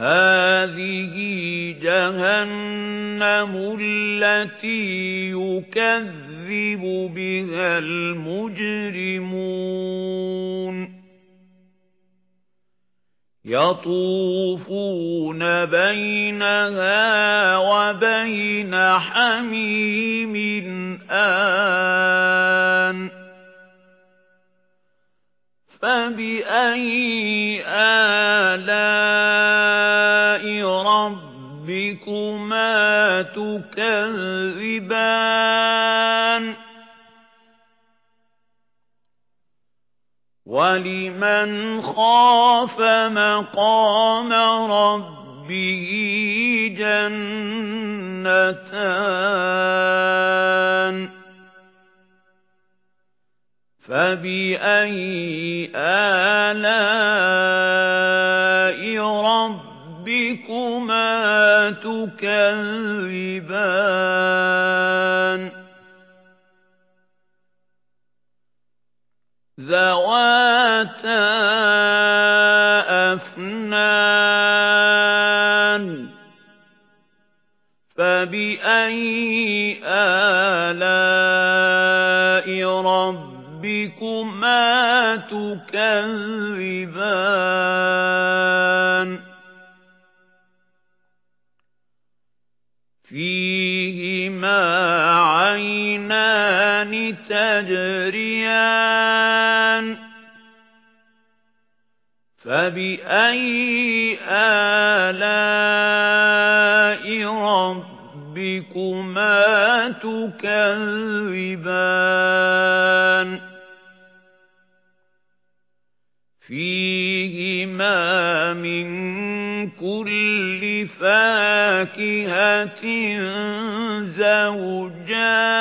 هَذِهِ جَهَنَّمُ الَّتِي يُكَذِّبُ بِهَا الْمُجْرِمُونَ. يَطُوفُونَ بَيْنَهَا وَبَيْنَ حَمِيمٍ آنٍ. فَبِأَيِّ آلَاءِ تُكَذِّبَانِ وَلِمَنْ خَافَ مَقَامَ رَبِّهِ جَنَّتَانِ فَبِأَيِّ آلَاءِ رَبِّكُمَا تُكَذِّبَانِ ذَوَاتَا أَفْنَانٍ فَبِأَيِّ آلَاءِ رَبِّكُمَا تُكَذِّبَانِ فِيهِمَا عَيْنَانِ تَجْرِيَانِ فَبِأَيِّ آلَاءِ رَبِّكُمَا تُكَذِّبَانِ فِيهِمَا مِن كُلِّ فَاكِهَةٍ زَوْجَانِ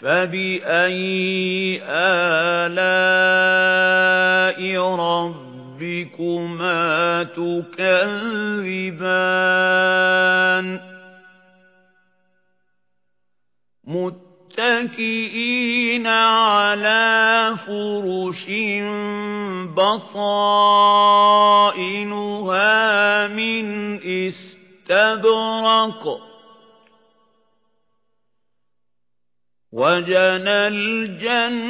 فَبِأَيِّ آلَاءِ رَبِّكُمَا تُكَذِّبَانِ مُتَّكِئِينَ عَلَى فُرُشٍ بَطَائِنُهَا مِنْ إِسْتَبْرَقٍ وَجَنَى الْجَنَّتَيْنِ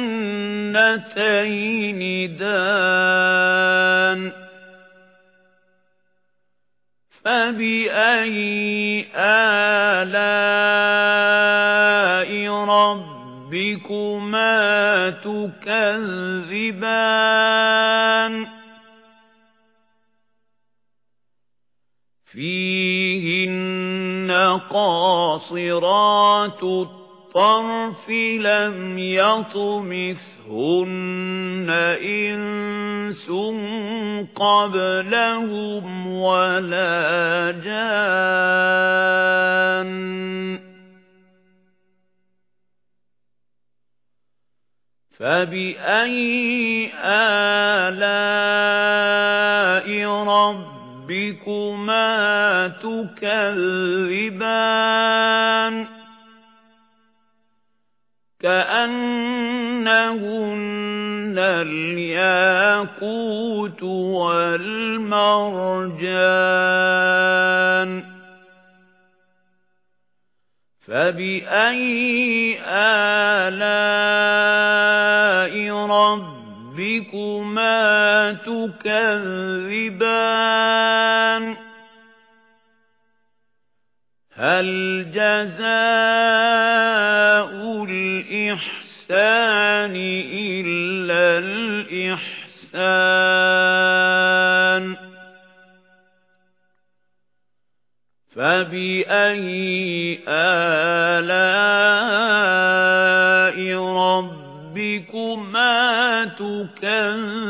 دَانٍ فَبِأَيِّ آلَاءِ رَبِّكُمَا تُكَذِّبَانِ فِيهِنَّ قَاصِرَاتُ الطَّرْفِ لَمْ يَطْمِثْهُنَّ إِنسٌ قَبْلَهُمْ وَلَا جَانٌّ. فَبِأَيِّ آلَاءِ رَبِّكُمَا تُكَذِّبَانِ كَأَنَّهُنَّ الْيَاقُوتُ وَالْمَرْجَانُ فَبِأَيِّ آلَاءِ رَبِّكُمَا تُكَذِّبَانِ هَلْ جَزَاءُ الْإِحْسَانِ إِلَّا الْإِحْسَانُ؟ فَبِأَيِّ آلَاءِ رَبِّكُمَا تُكَذِّبَانِ؟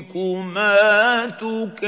رَبِّكُمَا تُكَذِّبَانِ